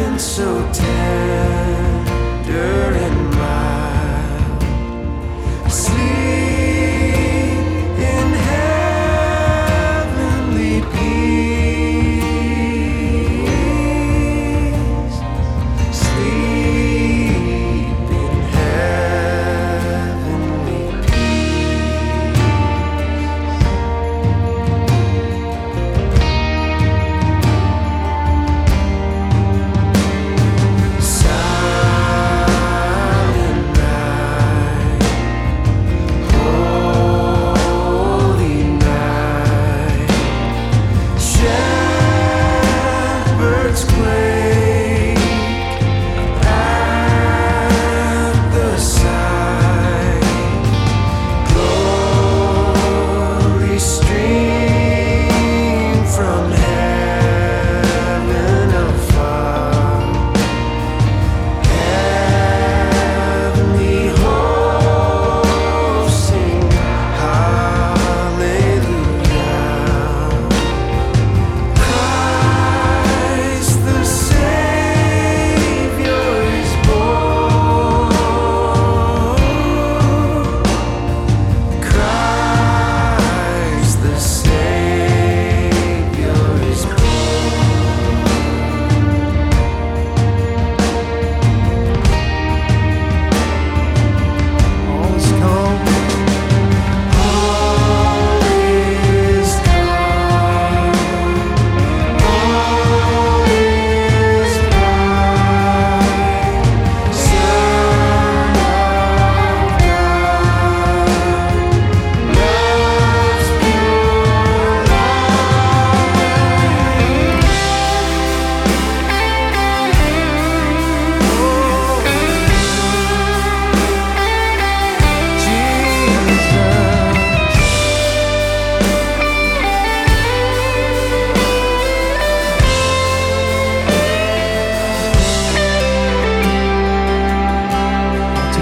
something so tender and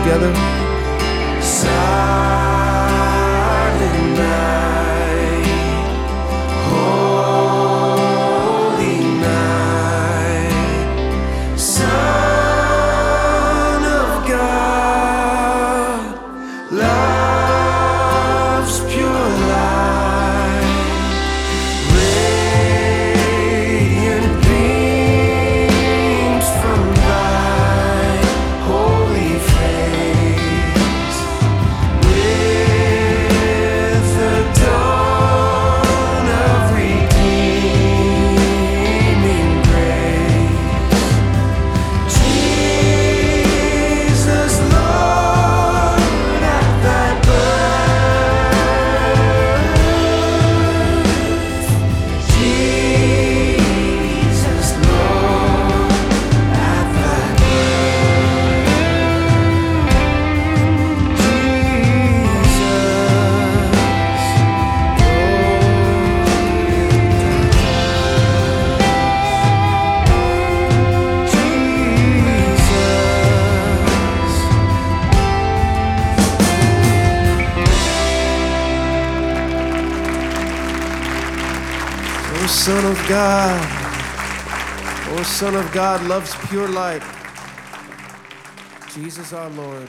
together. Side Son of God. O Son of God, love's pure light. Jesus our Lord.